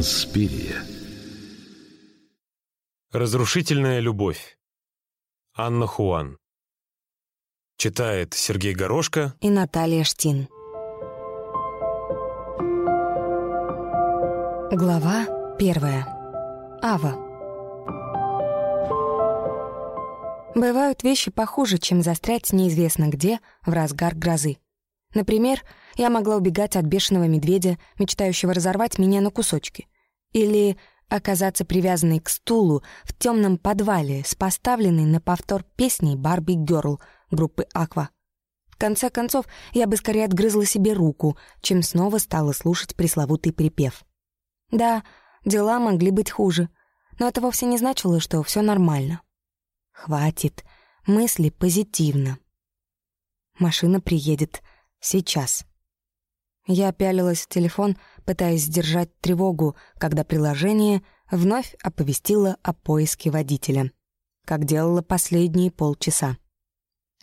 Инспирия. Разрушительная любовь. Анна Хуан. Читает Сергей Горошко и Наталья Штин. Глава первая. Ава. Бывают вещи похуже, чем застрять неизвестно где в разгар грозы. Например, я могла убегать от бешеного медведя, мечтающего разорвать меня на кусочки. Или оказаться привязанной к стулу в темном подвале с поставленной на повтор песней «Барби Герл» группы «Аква». В конце концов, я бы скорее отгрызла себе руку, чем снова стала слушать пресловутый припев. Да, дела могли быть хуже, но это вовсе не значило, что все нормально. Хватит, мысли позитивно. Машина приедет — Сейчас. Я пялилась в телефон, пытаясь сдержать тревогу, когда приложение вновь оповестило о поиске водителя, как делала последние полчаса.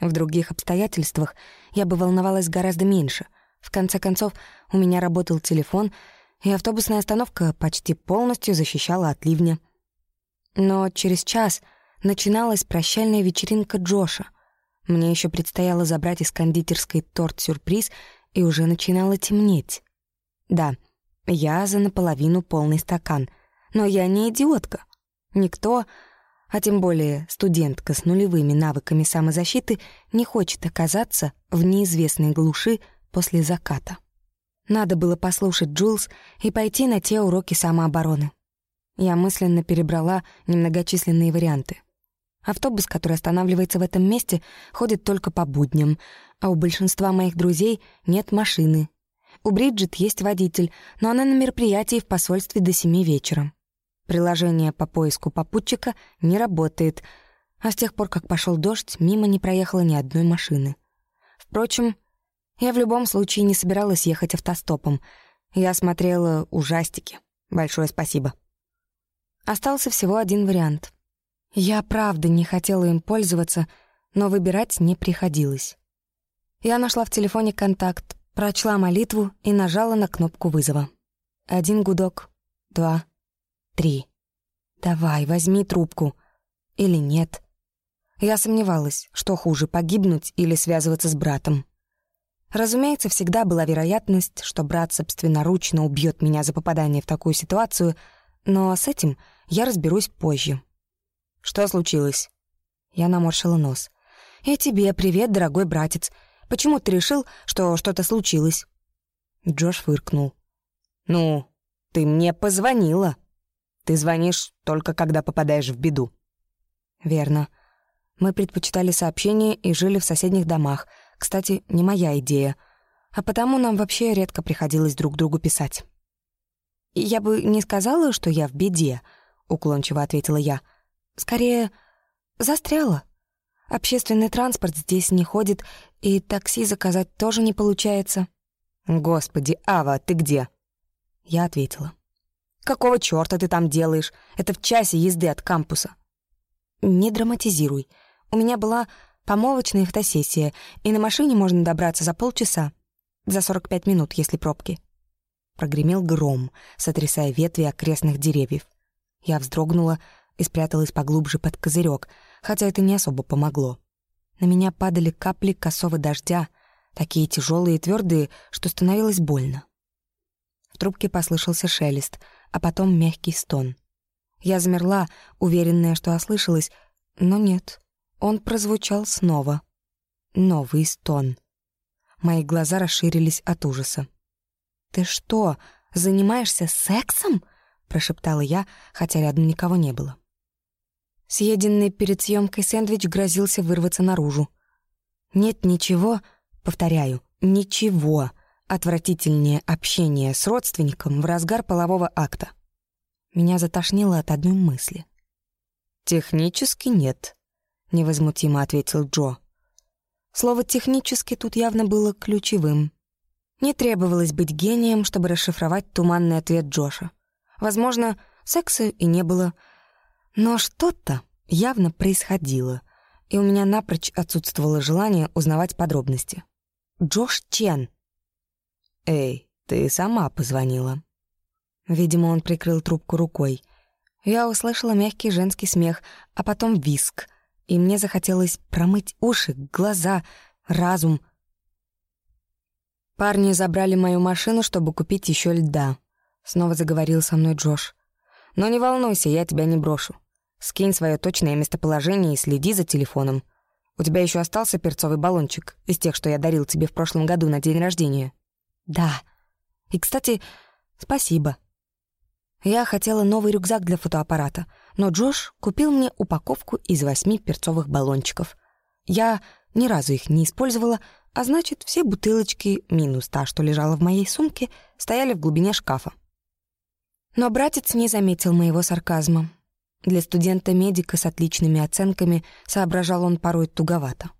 В других обстоятельствах я бы волновалась гораздо меньше. В конце концов, у меня работал телефон, и автобусная остановка почти полностью защищала от ливня. Но через час начиналась прощальная вечеринка Джоша — мне еще предстояло забрать из кондитерской торт-сюрприз, и уже начинало темнеть. Да, я за наполовину полный стакан, но я не идиотка. Никто, а тем более студентка с нулевыми навыками самозащиты, не хочет оказаться в неизвестной глуши после заката. Надо было послушать Джулс и пойти на те уроки самообороны. Я мысленно перебрала немногочисленные варианты. Автобус, который останавливается в этом месте, ходит только по будням, а у большинства моих друзей нет машины. У Бриджит есть водитель, но она на мероприятии в посольстве до семи вечера. Приложение по поиску попутчика не работает, а с тех пор, как пошел дождь, мимо не проехало ни одной машины. Впрочем, я в любом случае не собиралась ехать автостопом. Я смотрела ужастики. Большое спасибо. Остался всего один вариант — я правда не хотела им пользоваться, но выбирать не приходилось. Я нашла в телефоне контакт, прочла молитву и нажала на кнопку вызова. Один гудок, два, три. «Давай, возьми трубку». Или нет. Я сомневалась, что хуже, погибнуть или связываться с братом. Разумеется, всегда была вероятность, что брат собственноручно убьет меня за попадание в такую ситуацию, но с этим я разберусь позже. «Что случилось?» Я наморщила нос. «И тебе привет, дорогой братец. Почему ты решил, что что-то случилось?» Джош фыркнул. «Ну, ты мне позвонила. Ты звонишь только когда попадаешь в беду». «Верно. Мы предпочитали сообщения и жили в соседних домах. Кстати, не моя идея. А потому нам вообще редко приходилось друг другу писать». «Я бы не сказала, что я в беде», — уклончиво ответила я. — Скорее, застряла. Общественный транспорт здесь не ходит, и такси заказать тоже не получается. «Господи, Ава, ты где?» Я ответила. «Какого чёрта ты там делаешь? Это в часе езды от кампуса». «Не драматизируй. У меня была помолвочная фотосессия, и на машине можно добраться за полчаса. За 45 минут, если пробки». Прогремел гром, сотрясая ветви окрестных деревьев. Я вздрогнула, и спряталась поглубже под козырек, хотя это не особо помогло. На меня падали капли косого дождя, такие тяжелые и твердые, что становилось больно. В трубке послышался шелест, а потом мягкий стон. Я замерла, уверенная, что ослышалась, но нет, он прозвучал снова. Новый стон. Мои глаза расширились от ужаса. «Ты что, занимаешься сексом?» — прошептала я, хотя рядом никого не было. Съеденный перед съемкой сэндвич грозился вырваться наружу. Нет ничего, повторяю, ничего отвратительнее общения с родственником в разгар полового акта. Меня затошнило от одной мысли. «Технически нет», — невозмутимо ответил Джо. Слово «технически» тут явно было ключевым. Не требовалось быть гением, чтобы расшифровать туманный ответ Джоша. Возможно, секса и не было — но что-то явно происходило, и у меня напрочь отсутствовало желание узнавать подробности. «Джош Чен!» «Эй, ты сама позвонила». Видимо, он прикрыл трубку рукой. Я услышала мягкий женский смех, а потом виск, и мне захотелось промыть уши, глаза, разум. Парни забрали мою машину, чтобы купить еще льда. Снова заговорил со мной Джош. Но не волнуйся, я тебя не брошу. Скинь свое точное местоположение и следи за телефоном. У тебя еще остался перцовый баллончик из тех, что я дарил тебе в прошлом году на день рождения? Да. И, кстати, спасибо. Я хотела новый рюкзак для фотоаппарата, но Джош купил мне упаковку из восьми перцовых баллончиков. Я ни разу их не использовала, а значит, все бутылочки, минус та, что лежала в моей сумке, стояли в глубине шкафа. Но братец не заметил моего сарказма. Для студента-медика с отличными оценками соображал он порой туговато.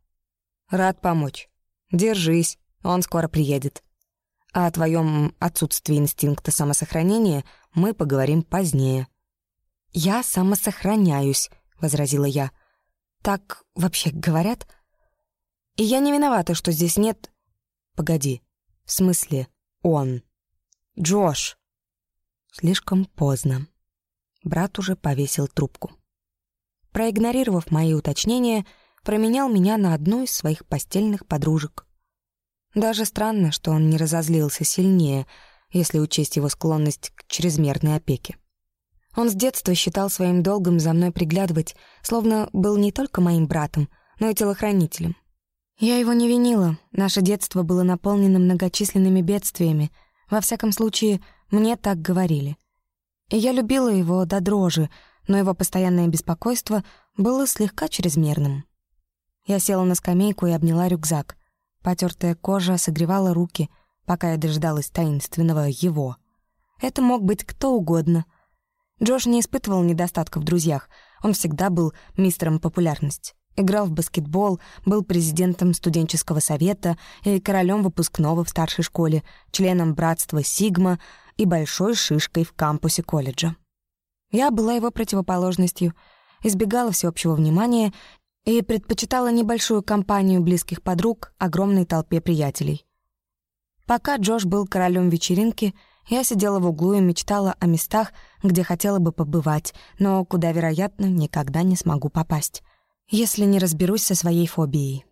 «Рад помочь. Держись, он скоро приедет. А о твоем отсутствии инстинкта самосохранения мы поговорим позднее». «Я самосохраняюсь», — возразила я. «Так вообще говорят?» «И я не виновата, что здесь нет...» «Погоди, в смысле он?» «Джош!» Слишком поздно. Брат уже повесил трубку. Проигнорировав мои уточнения, променял меня на одну из своих постельных подружек. Даже странно, что он не разозлился сильнее, если учесть его склонность к чрезмерной опеке. Он с детства считал своим долгом за мной приглядывать, словно был не только моим братом, но и телохранителем. Я его не винила, наше детство было наполнено многочисленными бедствиями, во всяком случае — мне так говорили. И я любила его до дрожи, но его постоянное беспокойство было слегка чрезмерным. Я села на скамейку и обняла рюкзак. Потертая кожа согревала руки, пока я дождалась таинственного его. Это мог быть кто угодно. Джош не испытывал недостатков в друзьях, он всегда был мистером популярность. Играл в баскетбол, был президентом студенческого совета и королем выпускного в старшей школе, членом братства «Сигма», и большой шишкой в кампусе колледжа. Я была его противоположностью, избегала всеобщего внимания и предпочитала небольшую компанию близких подруг огромной толпе приятелей. Пока Джош был королем вечеринки, я сидела в углу и мечтала о местах, где хотела бы побывать, но куда, вероятно, никогда не смогу попасть, если не разберусь со своей фобией.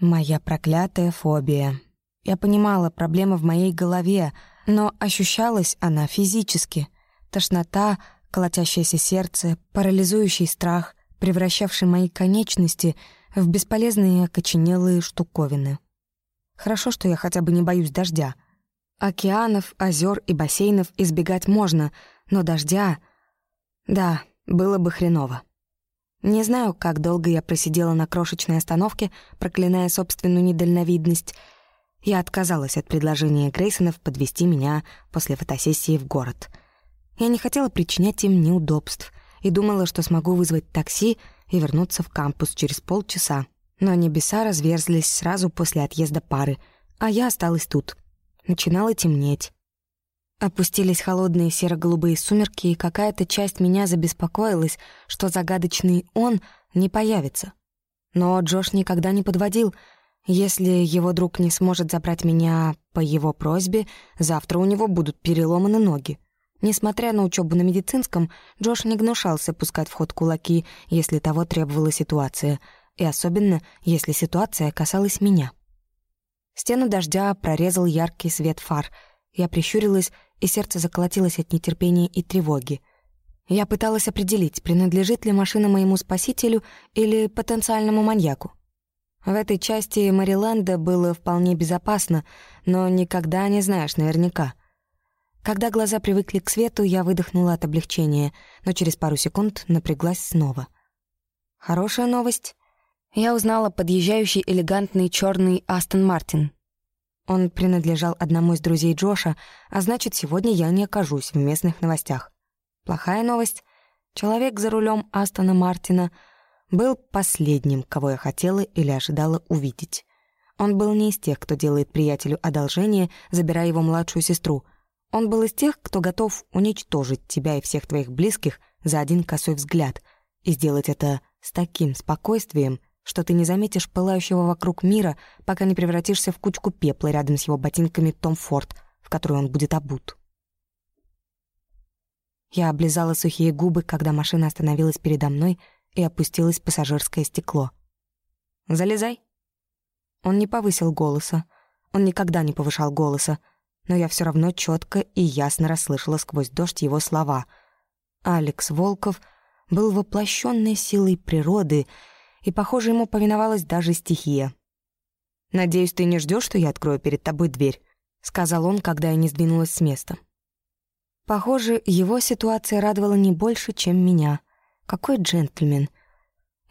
Моя проклятая фобия. Я понимала, проблема в моей голове, но ощущалась она физически. Тошнота, колотящееся сердце, парализующий страх, превращавший мои конечности в бесполезные окоченелые штуковины. Хорошо, что я хотя бы не боюсь дождя. Океанов, озер и бассейнов избегать можно, но дождя... Да, было бы хреново. Не знаю, как долго я просидела на крошечной остановке, проклиная собственную недальновидность — я отказалась от предложения Грейсонов подвести меня после фотосессии в город. Я не хотела причинять им неудобств и думала, что смогу вызвать такси и вернуться в кампус через полчаса. Но небеса разверзлись сразу после отъезда пары, а я осталась тут. Начинало темнеть. Опустились холодные серо-голубые сумерки, и какая-то часть меня забеспокоилась, что загадочный «он» не появится. Но Джош никогда не подводил — если его друг не сможет забрать меня по его просьбе, завтра у него будут переломаны ноги. Несмотря на учебу на медицинском, Джош не гнушался пускать в ход кулаки, если того требовала ситуация, и особенно, если ситуация касалась меня. Стену дождя прорезал яркий свет фар. Я прищурилась, и сердце заколотилось от нетерпения и тревоги. Я пыталась определить, принадлежит ли машина моему спасителю или потенциальному маньяку. В этой части Мариленда было вполне безопасно, но никогда не знаешь наверняка. Когда глаза привыкли к свету, я выдохнула от облегчения, но через пару секунд напряглась снова. Хорошая новость. Я узнала подъезжающий элегантный черный Астон Мартин. Он принадлежал одному из друзей Джоша, а значит, сегодня я не окажусь в местных новостях. Плохая новость. Человек за рулем Астона Мартина — был последним, кого я хотела или ожидала увидеть. Он был не из тех, кто делает приятелю одолжение, забирая его младшую сестру. Он был из тех, кто готов уничтожить тебя и всех твоих близких за один косой взгляд и сделать это с таким спокойствием, что ты не заметишь пылающего вокруг мира, пока не превратишься в кучку пепла рядом с его ботинками Том Форд, в которую он будет обут. Я облизала сухие губы, когда машина остановилась передо мной и опустилось пассажирское стекло. «Залезай». Он не повысил голоса. Он никогда не повышал голоса, но я все равно четко и ясно расслышала сквозь дождь его слова. Алекс Волков был воплощенной силой природы, и, похоже, ему повиновалась даже стихия. «Надеюсь, ты не ждешь, что я открою перед тобой дверь», — сказал он, когда я не сдвинулась с места. Похоже, его ситуация радовала не больше, чем меня. Какой джентльмен.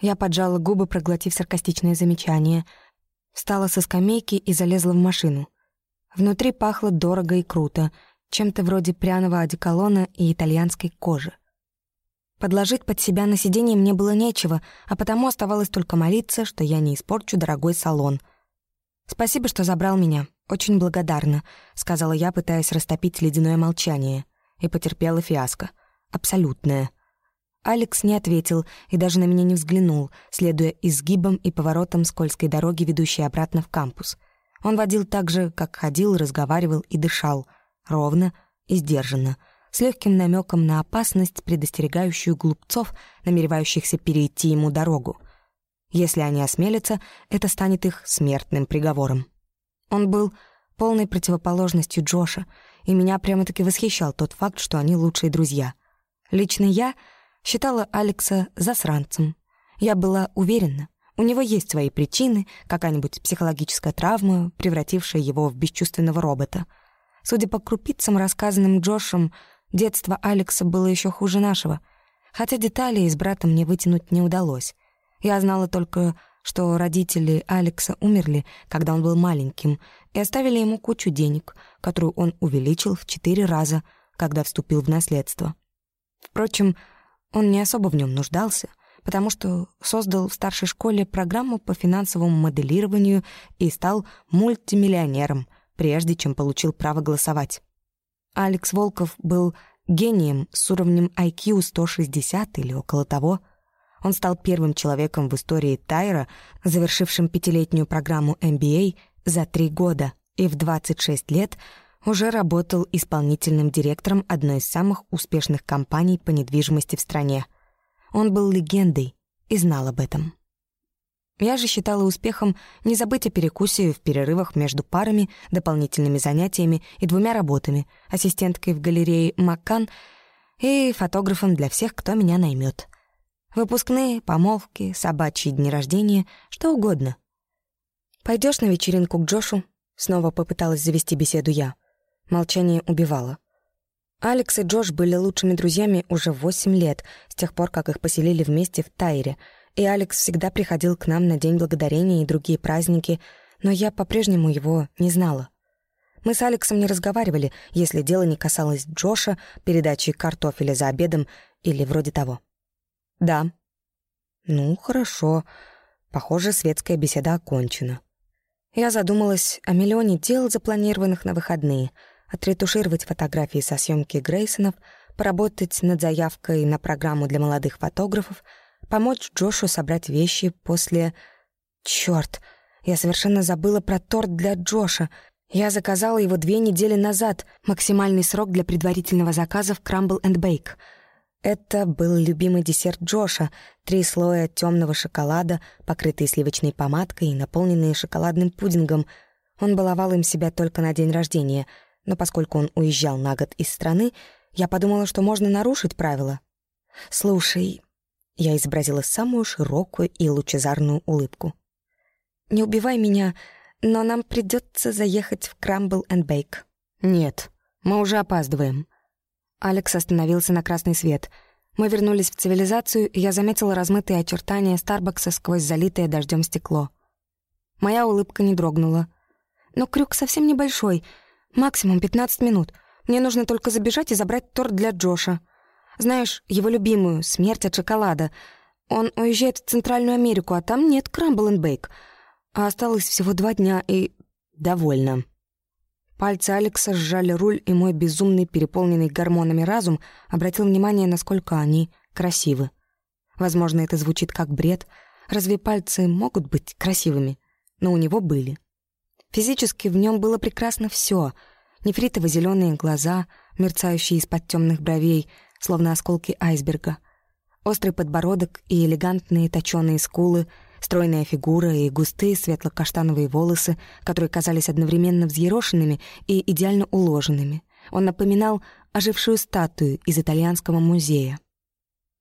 Я поджала губы, проглотив саркастичное замечание. Встала со скамейки и залезла в машину. Внутри пахло дорого и круто, чем-то вроде пряного одеколона и итальянской кожи. Подложить под себя на сиденье мне было нечего, а потому оставалось только молиться, что я не испорчу дорогой салон. «Спасибо, что забрал меня. Очень благодарна», — сказала я, пытаясь растопить ледяное молчание. И потерпела фиаско. Абсолютное. Алекс не ответил и даже на меня не взглянул, следуя изгибам и поворотам скользкой дороги, ведущей обратно в кампус. Он водил так же, как ходил, разговаривал и дышал. Ровно и сдержанно — с легким намеком на опасность, предостерегающую глупцов, намеревающихся перейти ему дорогу. Если они осмелятся, это станет их смертным приговором. Он был полной противоположностью Джоша, и меня прямо-таки восхищал тот факт, что они лучшие друзья. Лично я считала Алекса засранцем. Я была уверена, у него есть свои причины, какая-нибудь психологическая травма, превратившая его в бесчувственного робота. Судя по крупицам, рассказанным Джошем, Детство Алекса было еще хуже нашего, хотя деталей с братом мне вытянуть не удалось. Я знала только, что родители Алекса умерли, когда он был маленьким, и оставили ему кучу денег, которую он увеличил в четыре раза, когда вступил в наследство. Впрочем, он не особо в нем нуждался, потому что создал в старшей школе программу по финансовому моделированию и стал мультимиллионером, прежде чем получил право голосовать. Алекс Волков был гением с уровнем IQ 160 или около того. Он стал первым человеком в истории Тайра, завершившим пятилетнюю программу MBA за три года, и в 26 лет уже работал исполнительным директором одной из самых успешных компаний по недвижимости в стране. Он был легендой и знал об этом. Я же считала успехом не забыть о перекусе в перерывах между парами, дополнительными занятиями и двумя работами, ассистенткой в галерее Маккан и фотографом для всех, кто меня наймет. Выпускные, помолвки, собачьи дни рождения, что угодно. Пойдешь на вечеринку к Джошу?» Снова попыталась завести беседу я. Молчание убивало. Алекс и Джош были лучшими друзьями уже восемь лет, с тех пор, как их поселили вместе в Тайре — и Алекс всегда приходил к нам на День Благодарения и другие праздники, но я по-прежнему его не знала. Мы с Алексом не разговаривали, если дело не касалось Джоша, передачи картофеля за обедом или вроде того. «Да». «Ну, хорошо. Похоже, светская беседа окончена». Я задумалась о миллионе дел, запланированных на выходные. Отретушировать фотографии со съемки Грейсонов, поработать над заявкой на программу для молодых фотографов — помочь Джошу собрать вещи после... Чёрт, я совершенно забыла про торт для Джоша. Я заказала его две недели назад, максимальный срок для предварительного заказа в Crumble and Bake. Это был любимый десерт Джоша, три слоя темного шоколада, покрытые сливочной помадкой и наполненные шоколадным пудингом. Он баловал им себя только на день рождения, но поскольку он уезжал на год из страны, я подумала, что можно нарушить правила. «Слушай, я изобразила самую широкую и лучезарную улыбку. «Не убивай меня, но нам придется заехать в Крамбл энд Бейк». «Нет, мы уже опаздываем». Алекс остановился на красный свет. Мы вернулись в цивилизацию, и я заметила размытые очертания Старбакса сквозь залитое дождем стекло. Моя улыбка не дрогнула. «Но крюк совсем небольшой, максимум 15 минут. Мне нужно только забежать и забрать торт для Джоша». Знаешь, его любимую «Смерть от шоколада». Он уезжает в Центральную Америку, а там нет крамбл and бейк. А осталось всего два дня и... довольно. Пальцы Алекса сжали руль, и мой безумный, переполненный гормонами разум обратил внимание, насколько они красивы. Возможно, это звучит как бред. Разве пальцы могут быть красивыми? Но у него были. Физически в нем было прекрасно все: нефритово зеленые глаза, мерцающие из-под темных бровей — словно осколки айсберга. Острый подбородок и элегантные точёные скулы, стройная фигура и густые светло-каштановые волосы, которые казались одновременно взъерошенными и идеально уложенными. Он напоминал ожившую статую из итальянского музея.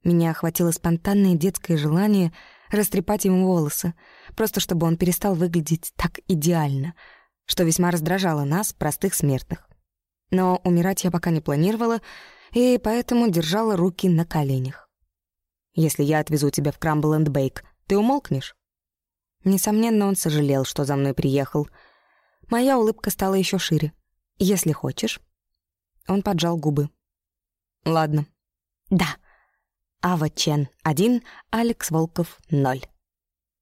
Меня охватило спонтанное детское желание растрепать ему волосы, просто чтобы он перестал выглядеть так идеально, что весьма раздражало нас, простых смертных. Но умирать я пока не планировала, и поэтому держала руки на коленях. «Если я отвезу тебя в Крамбл энд Бейк, ты умолкнешь?» Несомненно, он сожалел, что за мной приехал. Моя улыбка стала еще шире. «Если хочешь». Он поджал губы. «Ладно». «Да». Ава Чен — один, Алекс Волков — ноль.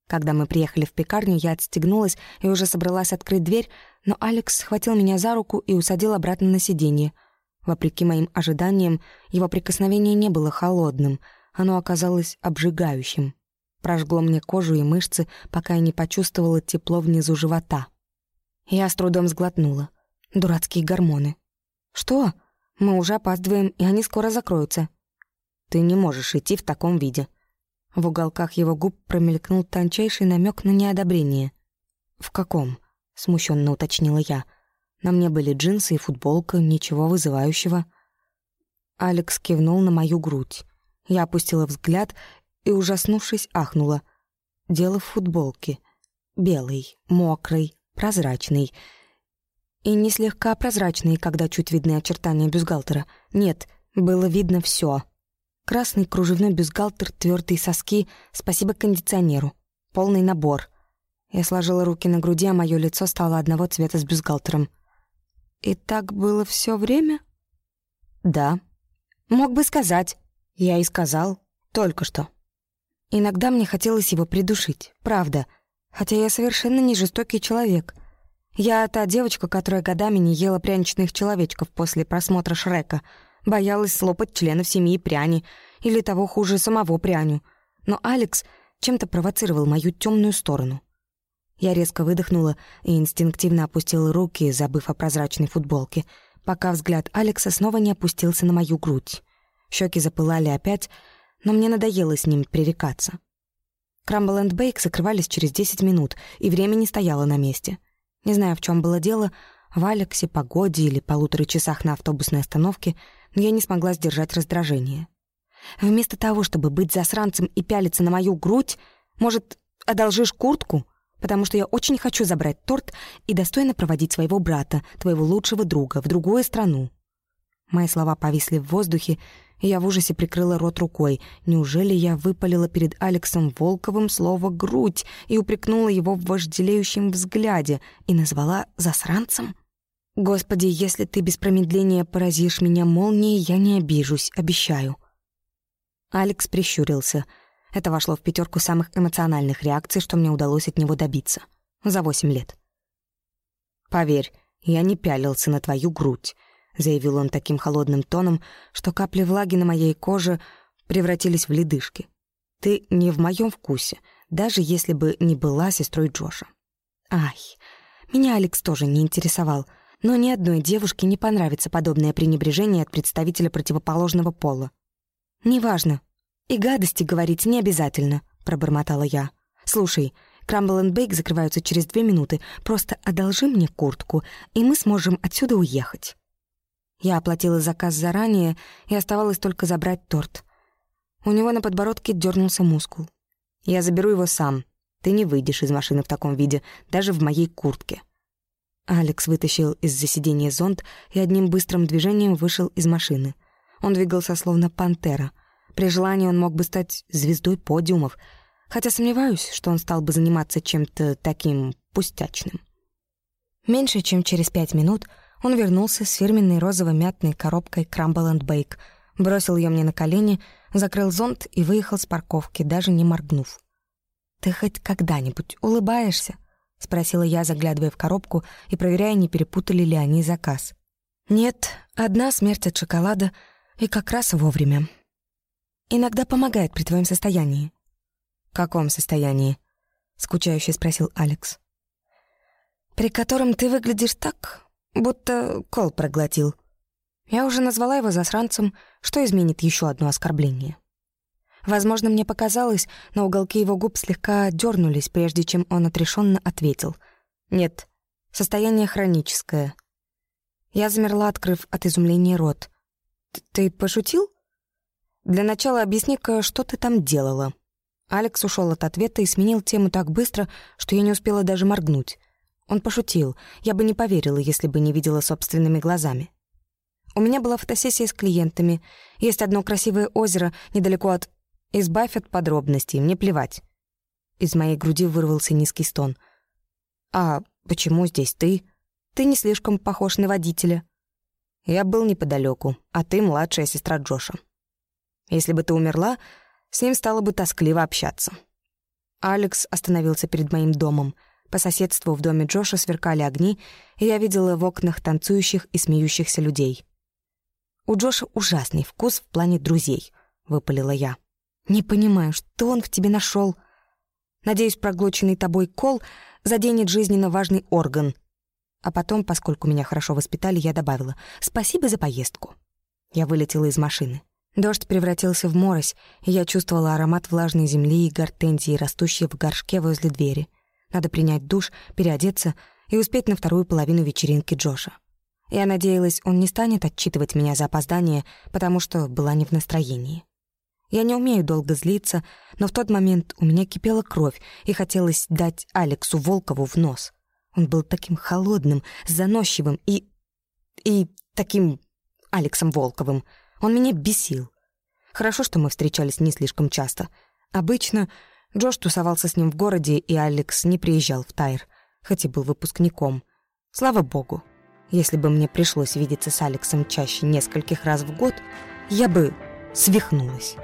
Когда мы приехали в пекарню, я отстегнулась и уже собралась открыть дверь, но Алекс схватил меня за руку и усадил обратно на сиденье. Вопреки моим ожиданиям, его прикосновение не было холодным, оно оказалось обжигающим. Прожгло мне кожу и мышцы, пока я не почувствовала тепло внизу живота. Я с трудом сглотнула. Дурацкие гормоны. «Что? Мы уже опаздываем, и они скоро закроются». «Ты не можешь идти в таком виде», в уголках его губ промелькнул тончайший намек на неодобрение. «В каком?» — смущенно уточнила я. На мне были джинсы и футболка, ничего вызывающего. Алекс кивнул на мою грудь. Я опустила взгляд и, ужаснувшись, ахнула. Дело в футболке. Белый, мокрый, прозрачный. И не слегка прозрачный, когда чуть видны очертания бюстгальтера. Нет, было видно все. Красный кружевной бюстгальтер, твердые соски, спасибо кондиционеру. Полный набор. Я сложила руки на груди, а мое лицо стало одного цвета с бюстгальтером. И так было все время? Да. Мог бы сказать. Я и сказал. Только что. Иногда мне хотелось его придушить, правда. Хотя я совершенно не жестокий человек. Я та девочка, которая годами не ела пряничных человечков после просмотра Шрека — Боялась слопать членов семьи пряни, или того хуже самого пряню. Но Алекс чем-то провоцировал мою темную сторону. Я резко выдохнула и инстинктивно опустила руки, забыв о прозрачной футболке, пока взгляд Алекса снова не опустился на мою грудь. Щеки запылали опять, но мне надоело с ним пререкаться. Крамбл энд Бейк закрывались через 10 минут, и время не стояло на месте. Не знаю, в чем было дело, в Алексе, погоде или полутора часах на автобусной остановке — но я не смогла сдержать раздражение. Вместо того, чтобы быть засранцем и пялиться на мою грудь, может, одолжишь куртку? Потому что я очень хочу забрать торт и достойно проводить своего брата, твоего лучшего друга, в другую страну. Мои слова повисли в воздухе, и я в ужасе прикрыла рот рукой. Неужели я выпалила перед Алексом Волковым слово «грудь» и упрекнула его в вожделеющем взгляде и назвала засранцем? «Господи, если ты без промедления поразишь меня молнией, я не обижусь, обещаю». Алекс прищурился. Это вошло в пятерку самых эмоциональных реакций, что мне удалось от него добиться. За восемь лет. «Поверь, я не пялился на твою грудь», — заявил он таким холодным тоном, что капли влаги на моей коже превратились в ледышки. «Ты не в моем вкусе, даже если бы не была сестрой Джоша». «Ай, меня Алекс тоже не интересовал», — но ни одной девушке не понравится подобное пренебрежение от представителя противоположного пола. «Неважно. И гадости говорить не обязательно», — пробормотала я. «Слушай, Крамбл и Бейк закрываются через две минуты. Просто одолжи мне куртку, и мы сможем отсюда уехать». Я оплатила заказ заранее, и оставалось только забрать торт. У него на подбородке дернулся мускул. «Я заберу его сам. Ты не выйдешь из машины в таком виде, даже в моей куртке». Алекс вытащил из-за сиденья зонт и одним быстрым движением вышел из машины. Он двигался словно пантера. При желании он мог бы стать звездой подиумов, хотя сомневаюсь, что он стал бы заниматься чем-то таким пустячным. Меньше чем через пять минут он вернулся с фирменной розово-мятной коробкой Crumble and Bake, бросил ее мне на колени, закрыл зонт и выехал с парковки, даже не моргнув. «Ты хоть когда-нибудь улыбаешься?» — спросила я, заглядывая в коробку и проверяя, не перепутали ли они заказ. «Нет, одна смерть от шоколада, и как раз вовремя. Иногда помогает при твоем состоянии». «Каком состоянии?» — скучающе спросил Алекс. «При котором ты выглядишь так, будто кол проглотил». Я уже назвала его засранцем, что изменит еще одно оскорбление. Возможно, мне показалось, но уголки его губ слегка дернулись, прежде чем он отрешенно ответил. «Нет, состояние хроническое». Я замерла, открыв от изумления рот. «Ты пошутил?» «Для начала объясни-ка, что ты там делала?» Алекс ушел от ответа и сменил тему так быстро, что я не успела даже моргнуть. Он пошутил. Я бы не поверила, если бы не видела собственными глазами. У меня была фотосессия с клиентами. Есть одно красивое озеро недалеко от Избавь от подробностей, мне плевать». Из моей груди вырвался низкий стон. «А почему здесь ты? Ты не слишком похож на водителя». «Я был неподалеку, а ты младшая сестра Джоша. Если бы ты умерла, с ним стало бы тоскливо общаться». Алекс остановился перед моим домом. По соседству в доме Джоша сверкали огни, и я видела в окнах танцующих и смеющихся людей. «У Джоша ужасный вкус в плане друзей», — выпалила я. Не понимаю, что он в тебе нашел. Надеюсь, проглоченный тобой кол заденет жизненно важный орган. А потом, поскольку меня хорошо воспитали, я добавила «Спасибо за поездку». Я вылетела из машины. Дождь превратился в морось, и я чувствовала аромат влажной земли и гортензии, растущей в горшке возле двери. Надо принять душ, переодеться и успеть на вторую половину вечеринки Джоша. Я надеялась, он не станет отчитывать меня за опоздание, потому что была не в настроении. Я не умею долго злиться, но в тот момент у меня кипела кровь и хотелось дать Алексу Волкову в нос. Он был таким холодным, заносчивым и... и таким Алексом Волковым. Он меня бесил. Хорошо, что мы встречались не слишком часто. Обычно Джош тусовался с ним в городе, и Алекс не приезжал в Тайр, хоть и был выпускником. Слава богу. Если бы мне пришлось видеться с Алексом чаще нескольких раз в год, я бы свихнулась.